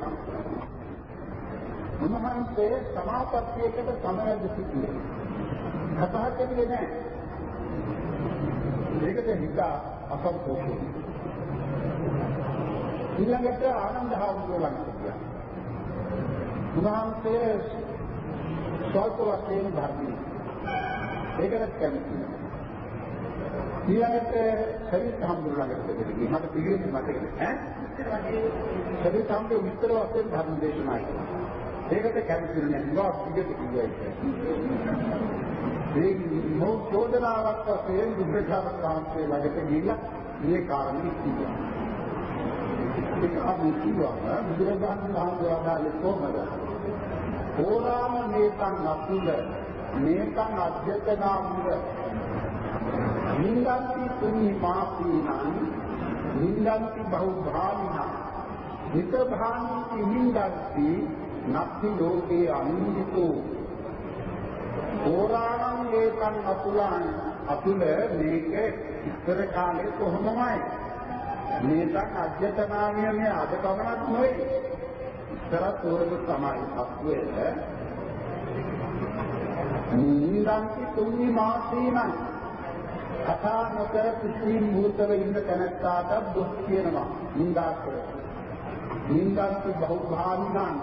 දේශනා උන්වහන්සේ සමාපත්තියකට සමරද සිටියේ. කතා කරන්නේ නැහැ. ඒකද හිත අසම්පූර්ණ. ඊළඟට ආනන්ද හාමුදුරුවෝ ළඟට ගියා. උන්වහන්සේ ස්වල්ප වශයෙන් ධර්මයේ. ඒකට කැමති. ඊළඟට සරිත් හාමුදුරුවෝ ළඟට ගියා. මට පිළිගන්න මතක නෑ. සරිත් හාමුදුරුවෝ විස්තර වශයෙන් ධර්ම දේශනා කළා. ඒකට කැමති නෑ. මොකක් පිළිගන්න කිව්වයි. ඒ මොහොත චෝදනාවක් වශයෙන් බුද්ධඝාතක කාන්තේ ළඟට ගිහිල්ලා මේ කාරණේ කිව්වා. ඒක අපි කිව්වා බුදුරජාණන් වහන්සේ වදාළේ කොහොමද? ඕරාම මේකන් අතුල මේකන් අධ්‍යතනාමුල නින්දන්ති තුනි මාපීනං නින්දන්ති බහුභාමිනං. විත භාමිති නින්දන්ති නත්ති ලෝකේ අනින්දිතෝ. ඕරාණං ඒකන් අතුලන් අතුල මේක ඉස්සර කාලේ කොහොමමයි? මේකක් අධ්‍යතනාමිය මේ අද පමණක් නෙවෙයි ඉස්සරත් උරුම තමයි සත්වයේ. නින්දන්ති තුන්හි මාසීනං කතා නොකර කිසිම මුහුතව ඉන්න තැනැත්තාට දුක් කියනවා නින්දා කරනවා නින්දන්ති බහුභාමිනං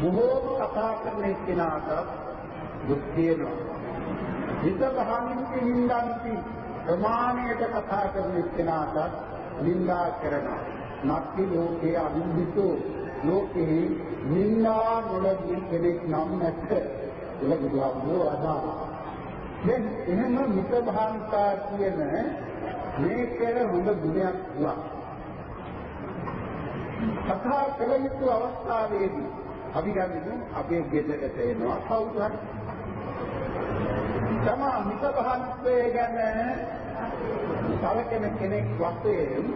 බොහෝ කතා කරන එක්කෙනාට දුක් කියනවා. හිත භාමින්ති නින්දන්ති ප්‍රමාණයට කතා කරන එක්කෙනාට නින්දා කරනවා. නැති ලෝකයේ අනින්දිතෝ ලෝකේ නින්දා නොලදී කෙනෙක් නම් නැත. ඒක බුදුහාමුදුරුවෝ අදාළා. දැන් එහෙම මිත භාන්තා කියන මේක හොඳ ගුණයක් වුණා. කතා කළ යුතු අවස්ථාවේදී අපි ගන්නේ අපේ ගෙදරට එනවා කවුරු හරි තමා මිත භාන්තය ගැන සලකන කෙනෙක් වශයෙන්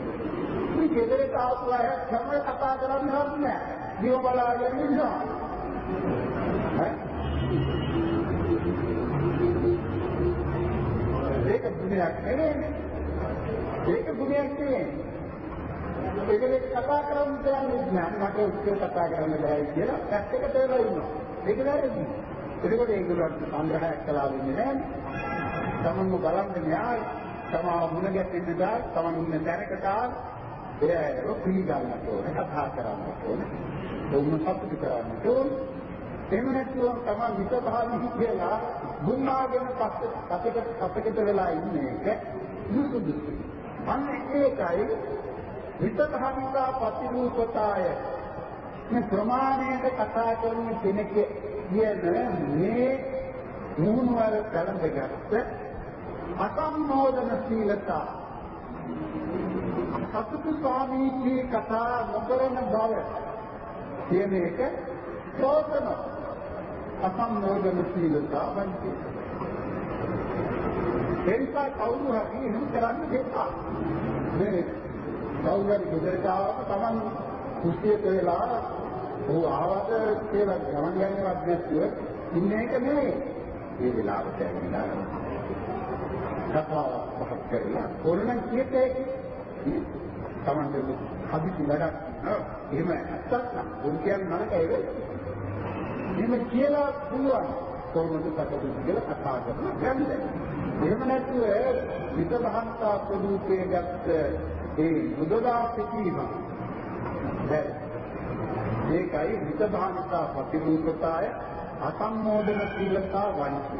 මේ ගෙදරට ආපු අය තමයි කතා කරන්නේ නැහැ. දිව බලාගෙන ඉන්නවා. ඒක ගුණයක් නෙවෙයි. ඒක ගුණයක් නෙවෙයි. ඒකලේ කතා කරන්න දෙන්නේ නැහැ. මට උත්තර කතා කරන්න බැහැ කියලා පැත්තකට වෙලා ඉන්නවා. ඒක වැරදි. එතකොට ඒගොල්ලන්ට සංග්‍රහයක් කළා වෙන්නේ නැහැ. තමන්ම බලන්න න්යාය තමා මුණ ගැටෙන්න දා තමන් ඉන්න තැනකට එයාව පිළිගන්නට ඕනේ කතා කරන්නට ඕනේ. ඔවුන් සතුටු කරන්නට ඕනේ. එහෙම නැත්නම් තමන් විත භාවි කියලා දුන්නාගෙන පස්සේ අපිට අපිට වෙලා ඉන්නේ එක සුදුසුයි. අන්න ඒකයි විත භාවිකා ප්‍රතිරූපතාය මේ ප්‍රමාණයට කතා කරන කෙනෙක් කියන මේ නුනුවර කලඳගත්ත අසම්මෝදන සීලතා. සතුටු ස්වාමීජී කතා නොකරන බව කියන එක සෝතන අසම්මෝදන සීලතා වන්ති එනිසා කවුරු හරි එහෙම කරන්න දෙපා. මේ කවුරු හරි ගෙදරට ආවම Taman කුස්සියට වෙලා ਉਹ ආවද කියලා ගමන් යන්නවත් නැතුව ඉන්න එක නෙවෙයි ඒ වෙලාවට ඇවිල්ලා කතාව පහක් කරලා ඕනනම් කීයටේ තමන්ට හදිසි වැඩක්. එහෙම ඇත්තක් නම්. උන් කියන්නේ නරකයි වෙයි. එහෙම කියලා පුළුවන්. කොහොමද කටයුතු කියලා කතා කරනවා ගන්නේ. එහෙම නැතුව විතභාන්තා ස්වરૂපයේ ගත්ත ඒ බුදුදා සිටීම. ඒකයි විතභාන්තා ප්‍රතිරූපතාය අසම්මෝදන සීලතා වන්ති.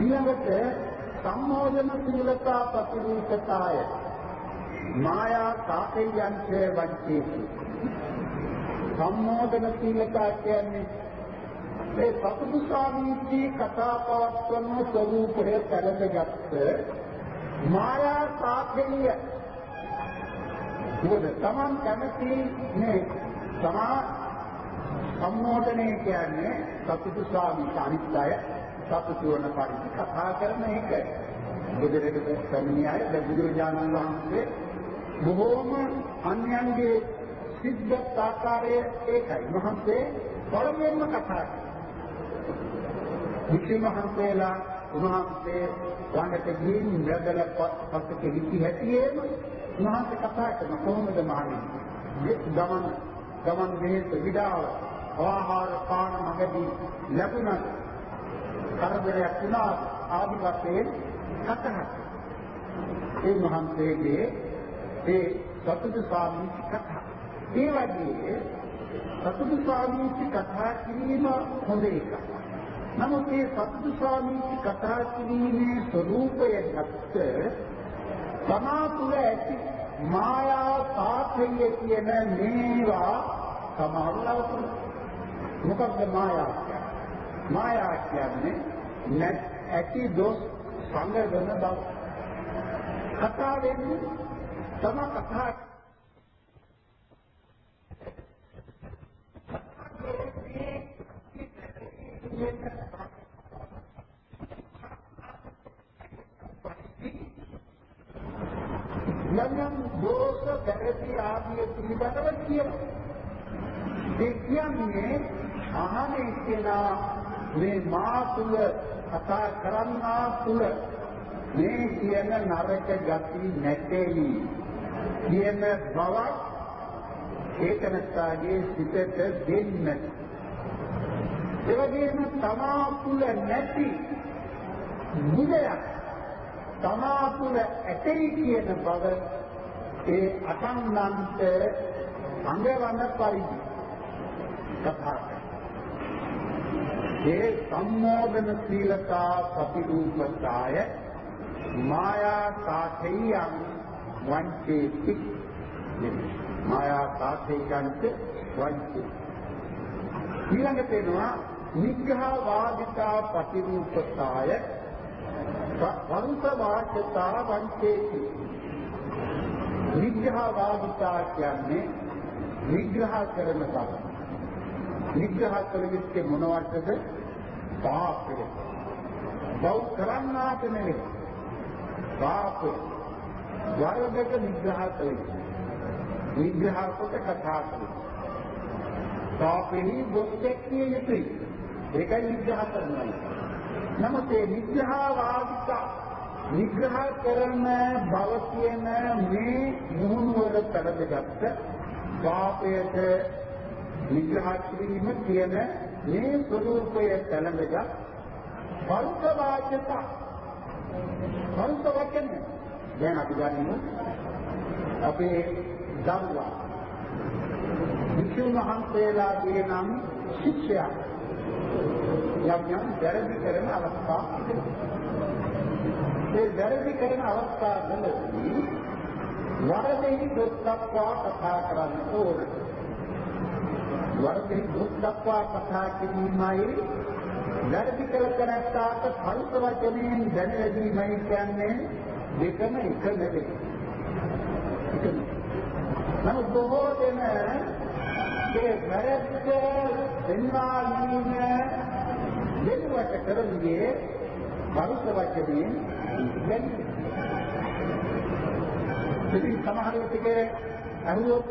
ඊළඟට සම්මෝදන සීලතා ප්‍රතිරූපතාය මායා කාපේයන්සේ වච්චේ සම්මෝදන සීලතා කියන්නේ මේ සතුටු ස්වාමීන්ගේ කතා පවත්වන ස්වરૂපය පැලඳගත්ත මායා කාපේය මොකද Taman කැමති මේ තමා සම්මෝදනය කියන්නේ සතුටු ස්වාමීන් අනිත් අය සතුටු වන පරිදි කතා කරන එක. බුදුරජාණන් වහන්සේ බුදුරජාණන් වහන්සේ බොහෝම අන්‍යයන්ගේ සිද්ධ ආකාරයේ ඒකයි. මහන්සේ පළමුවෙන්ම කතා වික්ෂි මහන්සේලා උන්වහන්සේ ළඟට ගිහින් ඉඳලා පස්සට හිටි හැටියේම උන්වහන්සේ කතා කරන කොහොමද මහණෙනි? ගමන ගමන් බෙහෙත් විඩාව ආහාර පාන මගදී ලැබුණත් කරදරයක් වුණා ආදි වශයෙන් කතා ඒ මහන්සේගේ ඒ සතුටු ස්වාමීන් කතා ඒ වගේ සතුටු ස්වාමීන් කතා කිරීම හොඳ එකක්. නමුත් මේ සතුටු ස්වාමීන් කතා කිරීමේ ස්වરૂපය ගත්ත තමා තුළ ඇති මායා පාඨය කියන මේවා සමාවලවතුන මොකක්ද මායා කියන්නේ? මායා කියන්නේ නැත් ඇති දොස් සංගදන බව. කතා වෙන්නේ තම කතා යම් යම් දෝෂ වැරදි ආදිය පිළිබඳව කියනවා. ඒ කියන්නේ අහන්නේ කියලා මේ මා තුල කතා කරන්නා තුල මේ කියන නරක ගති නැtei කියන බවක් ඒකනස්ථාගේ සිතට දෙන්න. ඒ වගේම තමා තුල නැති මුදයක් තමා තුළ ඇතයි කියන බව ඒ අසන්නන්ට අංගවන්න පරිදි කතා ඒ සම්මෝධන සීලතා ප්‍රතිරූපතාය මායා සාඨේයං වංචේති. මායා සාඨේයන්ට වංචේ. ඊළඟට එනවා නිග්‍රහ වාදිතා ප්‍රතිරූපතාය වංශ වාචතා. වංචේති විග්‍රහ වාදිතා කියන්නේ විග්‍රහ කරන බව. විග්‍රහ කළ මොනවටද පාපය. බෞ කරන්නාට නෙවෙයි. පාපය. වරදක විග්‍රහ කළේ විග්‍රහ කොට කතා කළේ පාපෙහි බොස්සෙක් කිය යුතුයි. ඒකයි විග්‍රහ කරනවා. නමුත් ඒ විග්‍රහ වාදික විග්‍රහ කරන බව කියන මේ මුහුණුවර පෙරදගත්ත පාපයට විග්‍රහ කිරීම කියන මේ ස්වરૂපය තැලඳගත් වංශ වාචක. වංශ වචන. දැන් අපි ගනිමු. අපේ දරුවා. වික්ෂුන් වහන්සේලාගේ නම් ශිෂ්‍යයා යම් යම් වැරදි කරන අවස්ථා ඒ වැරදි කරන අවස්ථාවලදී වරදෙහි දුක් දක්වා කතා කරන්න ඕන. වරදෙහි දුක් දක්වා කතා කිරීමයි වැරදි කළ තැනට පරිස වචනයෙන් දැනගැනීමයි කියන්නේ දෙකම එක නෙවෙයි. නමුත් බොහෝ දෙනා ඒ වැරද්ද පෙන්වා දීම දෙනුවට කරන්නේ මනුස්ස වචනයෙන් දැන්නේ. ඉතින් සමහර විටක අහුවොත්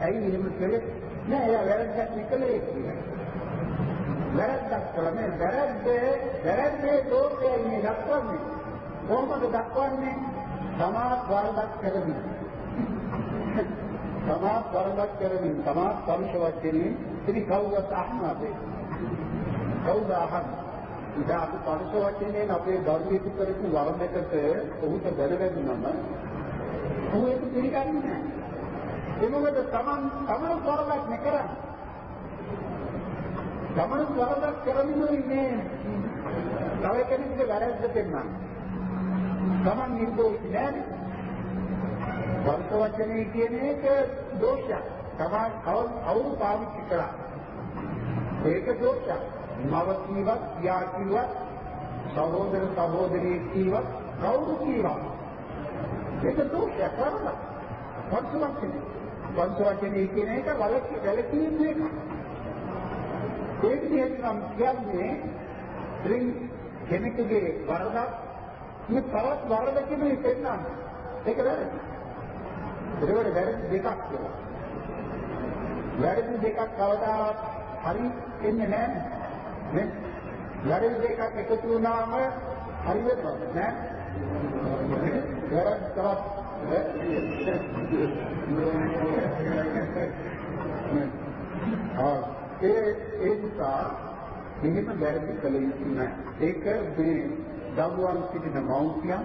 ඇයි එහෙම කළේ? නෑ එයා වැරද්දක් නිකලේ කියලා. වැරද්දක් කළේ වැරද්ද වැරද්දේ දෝෂය ඉන්නේ දක්වන්නේ. කොහොමද දක්වන්නේ? තමා වරදක් කරමින්. තමා වරදක් කරමින් තමා පරුෂ වචනේ ඉතින් කවුරුත් අහන්නද? කවුද අහන්නේ? ඉතින් අපි පරුෂ වචනේ අපේ දරුවෙකු කරපු වරදකට ඔහුට දැනගැදුනම ඔහු ඒක පිළිගන්නේ නැහැ. ඒ මොකද තමන් තමන් වරදක් නකරන්නේ. තමන් වරදක් කරමිනුයි මේ තව කෙනෙකුගේ වැරද්ද පෙන්නන්නේ. තමන් නිර්දෝෂී නෑනේ. වර්ත වචනේ කියන එක දෝෂයක්. තමයි කවුරු පාවිච්චි කරා. ඒක දෝෂයක්. මව කීවත්, පියා කීවත්, සහෝදර සහෝදරිය කීවත්, කවුරු කීවත්. ඒක දෝෂයක් කරලා. වර්ත වචනේ. වර්ත වචනේ කියන එක වලකී වැලකීම් එක. ඒ විදිහට නම් කියන්නේ ත්‍රිං කෙනෙකුගේ වරදක් මේ තවත් වරදකින් පෙන්නන්නේ. ඒක වැරදි. ඒකට වැරදි දෙකක් කියලා. වැරදි දෙකක් කවදාවත් හරි එන්නේ නැහැ නේ. වැරදි දෙකක් එකතු වුණාම හරි වෙන්නේ නැහැ. වැරදි තවත් ඒ ඒ නිසා මෙහෙම වැරදි කළ යුතු නැහැ. ඒක මේ දරුවන් සිටින මව්පියන්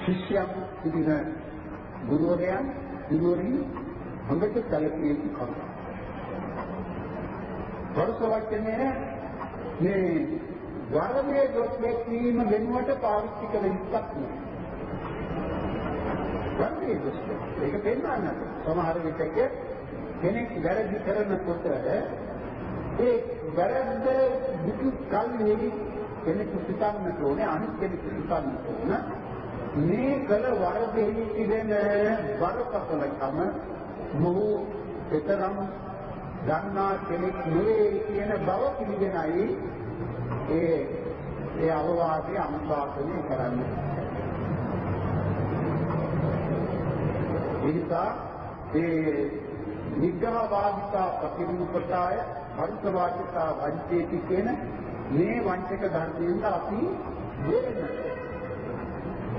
ශිෂ්‍යයන් සිටින ගුරුවරයන් ගුරුවරින් හොඳට සැලකිය යුතු කරුණක්. පරසවචනයේ මේ වරමේ දොස් දැක්වීම වෙනුවට පාවිච්චි කළ යුක්ක් නෙවෙයි. වරදේ දොස් ඒක පෙන්වන්නට සමහර විටක කෙනෙක් වැරදි කරනකොට ඒ වැරද්ද දුක කල්හි කෙනෙකු සිතන්නට ඕනේ අනිත් කෙනෙකු සිතන්නට ඕන. මේ කළ වරදෙහි තිබෙන බරපතලකම මොහු එතරම් ගන්නා කෙනෙක් නෙවෙයි කියන බව පිළිගෙනයි ඒ ඒ අවවාදයේ අනුශාසනය කරන්නේ. එනිසා ඒ නිග්‍රහ වාදිතා ප්‍රතිરૂපතාය පරිස වාදිතා වංචේති කියන මේ වංචක ධර්මයෙන් අපි දෙන්නේ.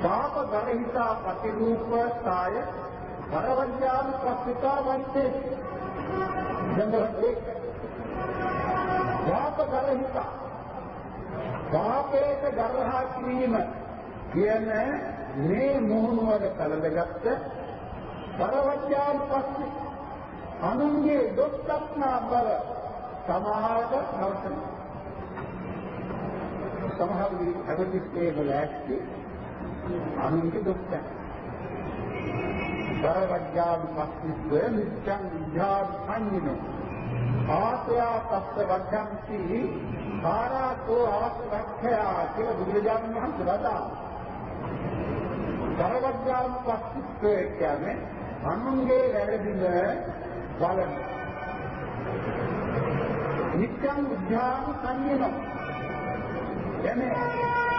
පාප ගරහිතා ප්‍රතිરૂපතාය පරවඥානුපස්සිතා වංචේති. නම්බර 1 පාප ගරහිතා පාපයට ගරහා කිරීම කියන මේ මොහොනවල කලඳගත්ත පරවඥාන් පස්සේ අනුන්ගේ දොස් දක්නා බව සමාහට නවතන සමහර විදිහට වල ඇස්ති අනුන්ගේ දොස් දක්න පරවඥාන් පස්සේ නිච්ඡං විඥාන සංනිනෝ ආත්‍යා තස්ස වද්ධන්ති කාරාකෝ ආසවක්ඛයා කියලා බුදුරජාණන් වහන්සේ වදාළා. සරවඥාන් පස්සිත්වය කියන්නේ අනුන්ගේ වැරදිම බලන. නිත්‍යං උද්ධාන සංයම. එමේ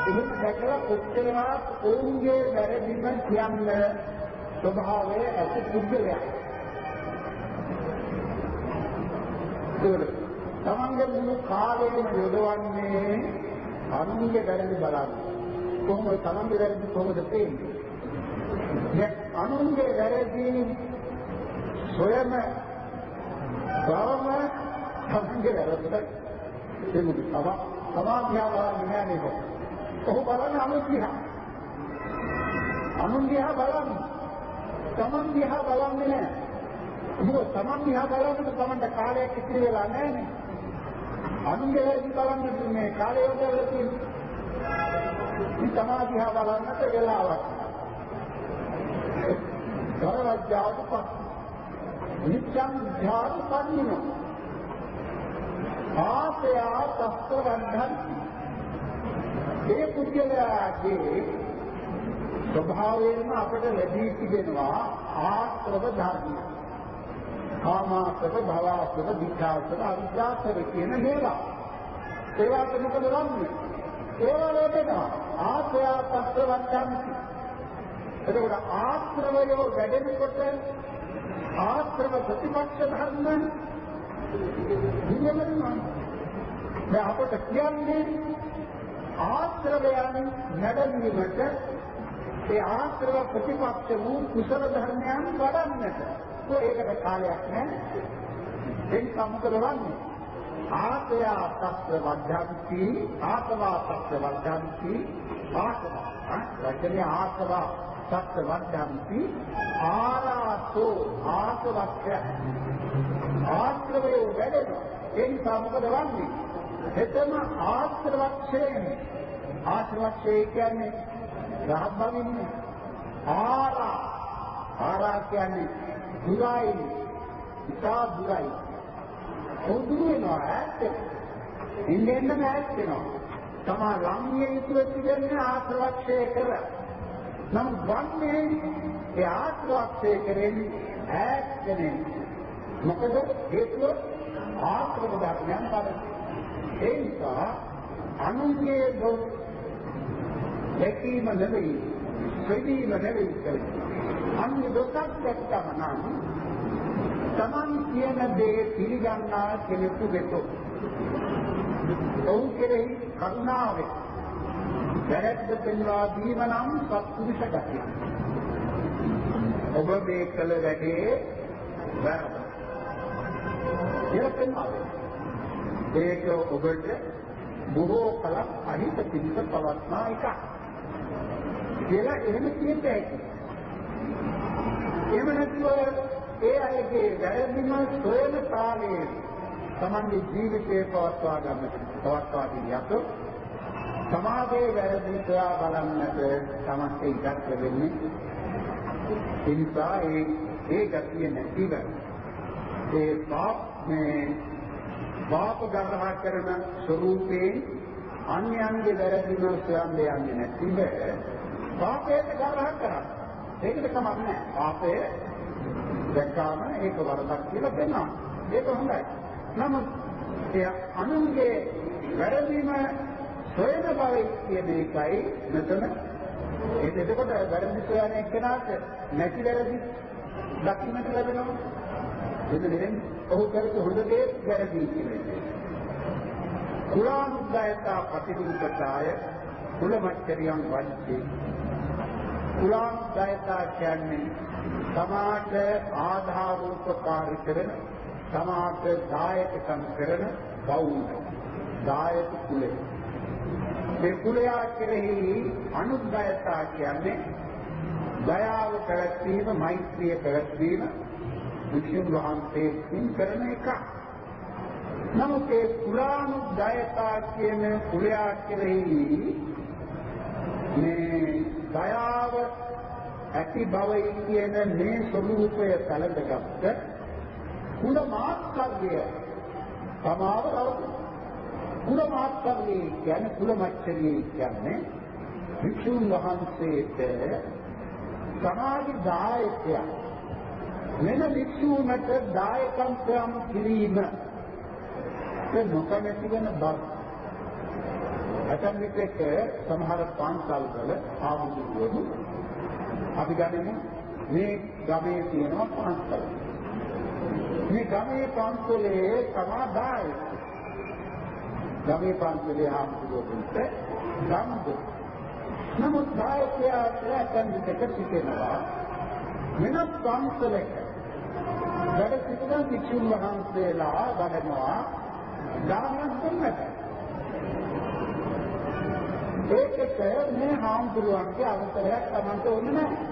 එහෙම දැකලා කොච්චරවත් ඔවුන්ගේ වැරදිම කියන්න ස්වභාවය ඇති පුද්ගලයා. ඒක තමන්ගේ මුළු කාලයම යොදවන්නේ අනුන්ගේ වැරදි බලන්න. කොහොමද තමන්ගේ වැරදි කොහොමද පේන්නේ? දැන් අනුන්ගේ වැරදි සොයම බවම තමන්ගේ වැරද්ද එමුද තව සමාධිය බලන්නේ නැහැ නේද? ඔහු බලන්නේ අනුන් දිහා. අනුන් දිහා බලන්නේ. තමන් දිහා බලන්නේ නැහැ. මොකද තමන් දිහා බලනකොට තමන්ට කාලයක් ඉතිරි වෙලා නැහැ නේ. අනුන්ගේ වැඩි බලන්න මේ කාලය යොදවලා තියෙන්නේ. මේ සමාධිය බලන්නට වෙලාවක්. කරවජ්ජාව පස්. නිච්ඡං ධ්‍යාන පන්නිනෝ. ආසයා තස්වරද්ධන්. ඒ පුද්ගලයාගේ ස්වභාවයෙන්ම අපට ලැබී තිබෙනවා ආශ්‍රව ධර්ම. කාමාශ්‍රව, භවශ්‍රව, විචාශ්‍රව, අවිජ්ජාශ්‍රව කියන මේවා. ඒවාට මොකද වන්නේ? ඒවා ලැබෙනවා. ආශ්‍රයා පස්සවත්තන්ති. එතකොට ආශ්‍රවය වැඩෙනකොට ආශ්‍රව ප්‍රතිපක්ෂ ධර්ම නියමනවා. දැන් අපට කියන්නේ ආශ්‍රවයන් නැඩවීමට ඒ ආශ්‍රව ප්‍රතිපක්ෂ වූ කුසල ධර්මයන් වඩන්නට ඒකට කාලයක් නැහැ. එන් සම්කරවන්නේ ආසයා තස්ස වද්ධන්ති ආසවා තස්ස වද්ධන්ති ආසවා වචනේ ආසවා තස්ස වද්ධන්ති ආරාසෝ ආසවක්ඛ ආශ්‍රවයේ වැඩෙන. එන් සම්කරවන්නේ එතන ආශ්‍රවක්ෂයෙන්. ආශ්‍රවක්ෂය කියන්නේ රහබ්බවින්නේ ආරා. ආරා කියන්නේ දුරයි ඉතා දුරයි. ඔදුරු වෙනවා ඈත් ඉන්නේ එන්නම ඈත් වෙනවා. තමා ළම්ිය යුතුව තිබෙන්නේ ආශ්‍රවක්ෂය කර. නම් වන්නේ ඒ ආශ්‍රවක්ෂය කරෙන්නේ ඈත් වෙන්නේ මොකද හේතුව? ආශ්‍රව ධර්මයන් බව ඒ නිසා අනුන්ගේ දොස් දැකීම නෙවෙයි සෙදීම නෙවෙයි කරන්නේ අන්න දුකක් දැක්කම නම් Taman කියන දේ පිළිගන්නා කෙනෙකු වෙතොත් ඔවුන් කෙරෙහි කරුණාවෙන් වැරද්ද පෙන්වා දීම නම් සත්පුරුෂ ගතිය. ඔබ මේ කළ වැඩේ වැරද්ද. ඒක පෙන්වා ඒක ඔබට බොහෝ කලක් අහිත පිළිස පවත්නා එකක්. කියලා එහෙම කියන්න ඇති. එහෙම නැතුව ඒ අයගේ වැරදිම සොයන කාලයේ තමන්ගේ ජීවිතේ පවත්වා ගන්න පවත්වා ගියත් සමාජයේ වැරදි සොයා බලන්නට තමන්ට ඉඩක් ලැබෙන්නේ ඒ නිසා ඒ ඒ ගතිය නැතිව ඒ පාප මේ පාප ග්‍රහ කරන ස්වરૂපේ අන්‍යයන්ගේ වැරදිම සොයන්න යන්නේ නැතිව පාපයට ග්‍රහ කරා. ඒකට කමක් නැහැ. පාපය දැක්කාම ඒක වරදක් කියලා දෙනවා ඒක හොඳයි. නමුත් ඒ අනුන්ගේ වැරදිම සොයන බව කියන එකයි මෙතන. ඒක එතකොට වැරදි සොයන එක්කෙනාට නැති වැරදි දක්ෂිනට ලැබෙනවා. එතනින් ඔහු කරපු හොඳ දේ වැරදි කියලා කුලානුද්යතා ප්‍රතිවිරුද්ධතාය කුලමච්චරියම් වන්ති කුලානුද්යතා කියන්නේ සමාජ ආධාර උපකාරී කරන සමාජ දායකකම් කරන බෞද්ධ දායක කුලය මේ කුලයා කෙරෙහි අනුද්යතා කියන්නේ දයාව පැවැත්වීම මෛත්‍රිය පැවැත්වීම වික්ෂුන් වහන්සේ සින් කරන එක. නමුත් ඒ කුලානුද්යතා කියන කුලයා කෙරෙහි මේ දයාව ඇති බවයි කියන මේ ස්වરૂපය කලඳගත්ත කුල මාත්කර්ය සමාව රවුන කුල මාත්කර්ය කියන්නේ කුල මච්චරිය කියන්නේ වික්ෂුන් වහන්සේට සමාජ දායකයා වෙන වික්ෂුණට දායකම් කිරීම ඒ නොකමැති වෙන බව. අතන් විටක සමහර පන්සල් වල ආමුදුවරු අපි ගන්නේ මේ ගමේ තියෙනවා පන්සල්. මේ ගමේ පන්සලේ සමාදාය ගමේ පන්සලේ ආමුදුවරුන්ට ගම්ද නමුත් දායකයාට අතන් විටක සිටිනවා වෙනත් පන්සලක වැඩ සිටින භික්ෂුන් වහන්සේලා වඩනවා දානයක් දෙන්නට. ඒකට මේ හාමුදුරුවන්ගේ අවසරයක් Tamanට ඕනේ නැහැ.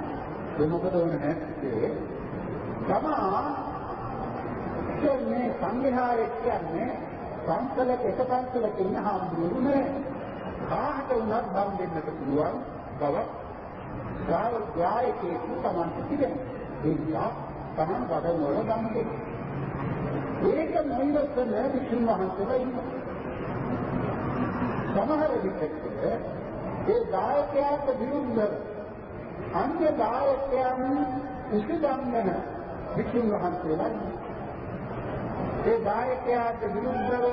ඒ මොකද ඕනේ නැත්තේ? තමා මේ සංඝයාය කියන්නේ පන්සලක එක පන්සලක ඉන්න හාමුදුරුවෝ නෙවෙයි. කාහට උනත් දම් දෙන්නට පුළුවන් බව ගායකයෙකු Tamanට තිබෙනවා. ඒ නිසා Taman වඩන වල දම් දෙනවා. ඒක නොඉවසන විසුණු වහන්සේලා ඉන්නවා. සමහර විටක ඒ දායකයාට විරුද්ධව අන්‍ය දායකයන් උසුදම්මන විසුණු වහන්සේලා ඒ දායකයාට විරුද්ධව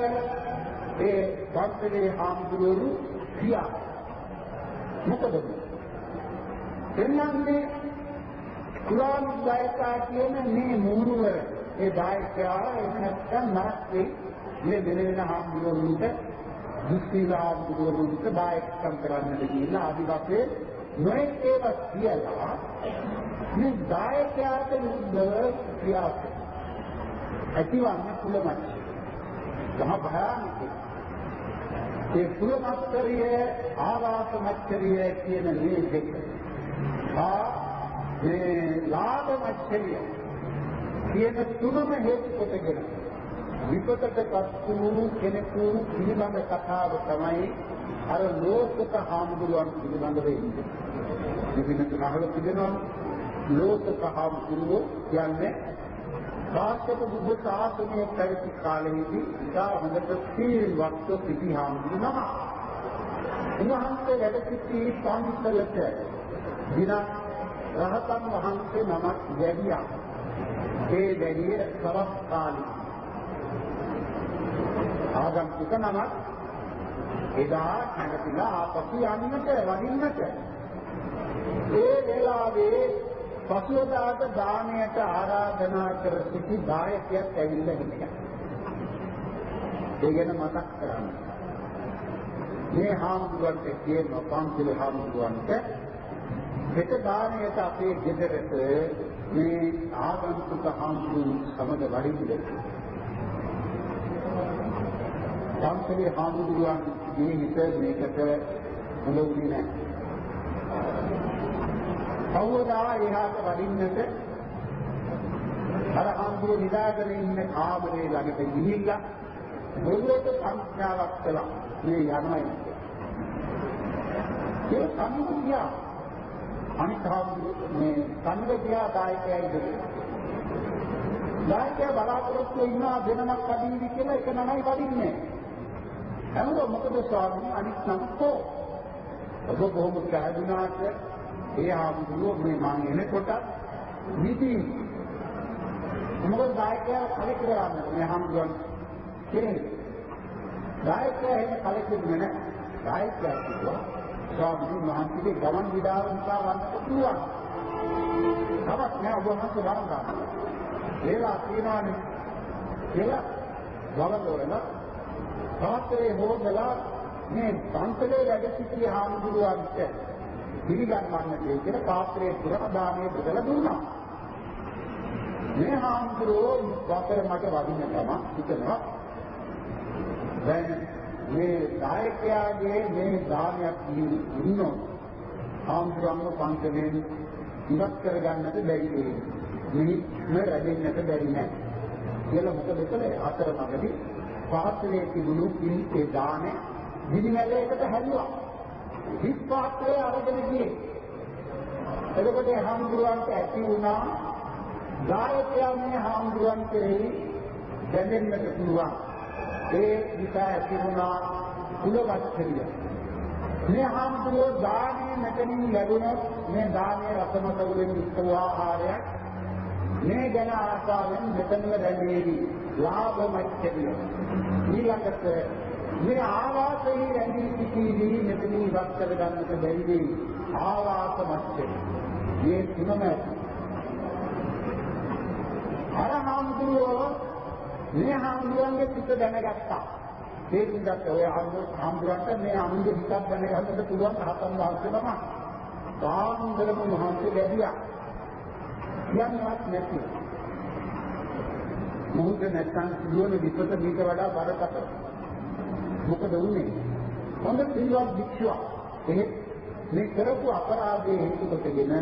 ඒ පන්සලේ හාමුදුරුවෝ කියා. මොකද? එන්නන්නේ කුලානුද්යතා කියන මේ මූරුවර ඒ දායකයා එහෙම නැත්නම් නරක වෙයි මේ වෙන වෙන හාමුදුරුවන්ට දුස්සීලාමුදුරුවන්ට දායකකම් කරන්නට කියලා ආදි වශයෙන් නොඑක් ඒවා කියලා මේ දායකයාට විරුද්ධව ක්‍රියාවක් ඇතිවන්නේ කුලමච්ච මහ භයානක. ඒ කුලමච්චරිය ආවාස මච්චරිය කියන මේ දෙක. ආ මේ ලාභ මච්චරිය කියන තුනම හේතු කොටගෙන විපතටපත් වූ කෙනෙකු පිළිබඳ කතාව තමයි අර ලෝකක හාමුදුරුවන් පිළිබඳ වෙන්නේ. මෙන්න අහලා තිබෙනවා. ලෝකක හාමුදුරුවෝ කියන්නේ කාශ්‍යප බුද්ධ ශාසනය පැවති කාලෙදී ඉතා හොඳට සීලවත් සිටි හාමුදුරුවෝ නම. උන්වහන්සේ වැඩ සිටි පන්සලට දින රහතන් වහන්සේ නමක් වැඩියා. ඒ වැඩිය සවස් කාලේ. ආගම්තුක නමක් එදා නැගතිලා ආපසු යන්නට වඩින්නට ඒ වෙලාවේ පසුවදාට දාණයට ආරාධනා කර සිටි දායකයෙක් ඇවිල්ලා හිටියා. ඒ ගැන මතක් කරන්න. මේ හාමුදුරන්ට කියන පන්සල හාමුදුරන්ට හෙට දාණයට අපේ ගෙදරට මේ ආගන්තුක හාමුදුරුවෝ සමග වඩින්න සංසලේ හාමුදුරුවන් මේ හිත මේකට හොඳ වුණේ නැහැ. කවුරුදා එහාට වඩින්නට අර හාමුදුරුවෝ නිදාගෙන ඉන්න කාමරේ ළඟට ගිහිල්ලා බොරුවට සංඥාවක් කළා මේ යනයි. ඒ සම්මුතිය අනිත් හාමුදුරුවෝ මේ සංගතියා දායකයයි දෙන්නේ. දායකයා බලාපොරොත්තු ඉන්නා දෙනමක් වඩින්න කියලා එක නමයි වඩින්නේ. හැමෝම මොකද ස්වාමීන් අනිත් නම් කො ඔබ බොහොම පැහැදුනාට ඒ ආමුදුව මේ මං එනකොට නිදි. මොකද දායකයා කලකිරවන්න මේ ආමුදුවන් කියන්නේ දායකයා එහෙම කලකිරුනේ නැහැ දායකයා කිව්වා ස්වාමීන් වහන්සේගේ ගමන් විඩාව නිසා වන්නට පුළුවන්. තවත් නෑ ඔබ වහන්සේ වරන්දා ඒලා තියනවානේ කියලා වරදවලා පාත්‍රයේ හොදලා මේ පන්සලේ වැඩ සිටි හාමුදුරුවන්ට පිළිගන්නන්නට කියලා පාත්‍රයේ පුරා දානේ බෙදලා දුන්නා. මේ හාමුදුරුවෝ වතර මට වදින්න තම හිතනවා. දැන් මේ දායකයාගේ මේ දානයක් දුන්නොත් හාමුදුරුවන්ව පන්සලෙන් ඉවත් කරගන්නට බැරි වෙයි. මිනිත්ම රැඳෙන්නට බැරි නෑ. කියලා මොකද කළේ අතරමඟදී පාත්‍රයේ තිබුණු පිළිපේ දානේ දිවිමැලයකට හැදුවා. හිස් පාත්‍රය අරගෙන ගියේ. එතකොට හාමුදුරුවන්ට ඇති වුණා ගායකයන්ගේ හාමුදුරුවන් කෙරෙහි දැනෙන්නට පුළුවන්. ඒ නිසා ඇති වුණා කුලවත්කරිය. මේ හාමුදුරුවෝ දානේ නැතනින් ලැබුණොත් මේ දානේ රසමත වලින් යුක්ත ආහාරයක් මේ ගැන ආසාවෙන් මෙතනම රැඳෙවි. ලාභ මච්චරිය. ඊළඟට මේ ආවාසයේ රැඳී සිටීදී මෙතනින් ඉවත් කර ගන්නට බැරි වෙයි. ආවාස මච්චරිය. මේ තුනම අරහම්දුරෝ මේ හාමුදුරන්ගේ පිට දැනගත්තා. ඒකින්දත් ඔය හාමුදුරන්ට මේ අනුන්ගේ හිතක් දැනගන්නට පුළුවන් රහතන් වහන්සේ තමයි. සාන්දරම මහන්සිය ලැබියා. කියන්නවත් නැති. මොහොත නැත්තම් සිදුවන විපත මීට වඩා බරපතල. මොකද වුනේ? හොඳ පිළිවත් භික්ෂුවක්. ඒ මේ කරපු අපරාධයේ හේතු කොටගෙන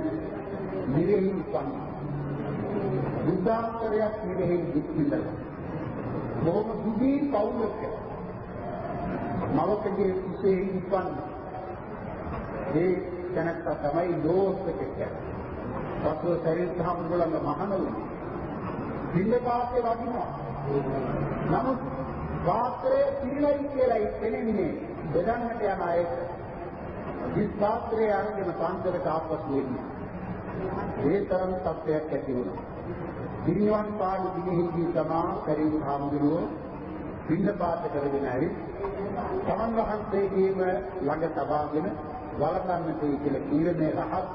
නිරෙහි උපන්. බුද්ධාන්තරයක් නිරෙහි දික්කින්දල. බොහොම දුදී පවුලක. මවකගේ කුසේ උපන්. ඒ තැනත්තා තමයි දෝෂක කියන්නේ. පසුව සරිත් හමුදුලම මහණුනි. පින්නපාතේ වදිනවා. නමුත් පාත්‍රයේ පිළිලයි කියලා එන්නේ බෙදන්නට යන අය විස් පාත්‍රයේ අරගෙන පන්සලට ආපසු එන්නේ. ඒ තරම් තත්ත්වයක් ඇති වුණා. දිනවන් පාළු දිනෙහිදී තමා සරිත් හමුදුලෝ පින්නපාත කරගෙන ඇවිත් තමන් වහන්සේගේම ළඟ තබාගෙන වළඳන්නට කියලා කීරනේ රහත්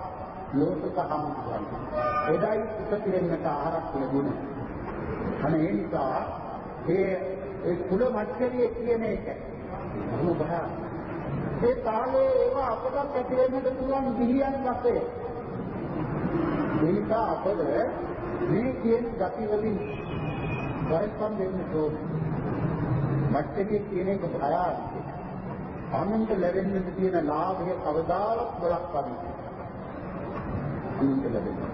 ලෝකක හමුදුරන්. එදයි උපතිරෙන්නට ආහාරක් ලැබුණේ. අනේ ඒ නිසා ඒ ඒ කුල මච්චරිය කියන එක මොකද? ඒ තාලේ ඒවා අපට පැතිරෙන්නට පුළුවන් ගිහියන් වශයෙන්. ඒ නිසා අපද මේ කියන gati වලින් පරිස්සම් වෙන්න ඕනේ. මච්චරිය කියන එක භයානකයි. අනුන්ට ලැබෙන්න තියෙන ලාභය කවදාවත් බලක්වන්නේ අනුන්ට ලැබෙනවා.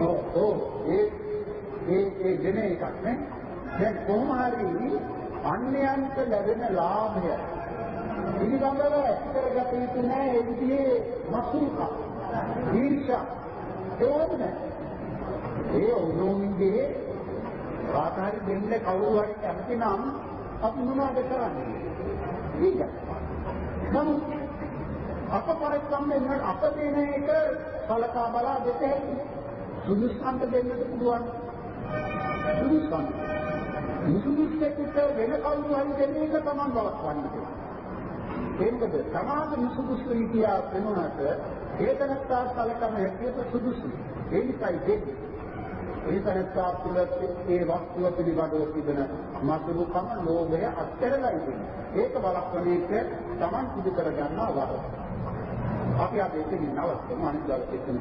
ඔව් ඔව් ඒ ඒ ඒ දෙන එකක් නේ. දැන් කොහොම හරි අන්‍යයන්ට ලැබෙන ලාභය පිළිබඳව ඇතිකරගත යුතු නෑ ඒ විදිහේ මසුරුකම්. ඊර්ෂ්‍යා ඒ වගේ ඒ උනෝමින්ගේ කාටහරි දෙන්න කවුරු හරි කැමති නම් අපි මොනවද කරන්නේ? ඒක. නමුත් අප පරිස්සම් වෙන අප දෙන එක සලකා බලා දෙත හැකි. සුදුස්සන්ට දෙන්නට පුළුවන්. සුදුස්සන්. මුසුදුස්සෙකුට වෙන කවුරු හරි දෙන එක තමන් බලස්වන්නේ. ඒකද සමාජ මුසුදුස්සු විදියා වෙනුනට ඒකනත්තා සලකන හැටියට සුදුසුයි. ඒ නිසායි දෙන්නේ. ඒතරත්තා තුළ ඒ වස්තුව පිළිබඳව තිබෙන මසුරුකම ලෝභය අත්හැරලා ඉන්නේ. ඒක බලක්වන එක Taman සිදු කර ගන්නා වරද. අපි අද එතනින් නවත්තමු අනිත් දවසේ එතන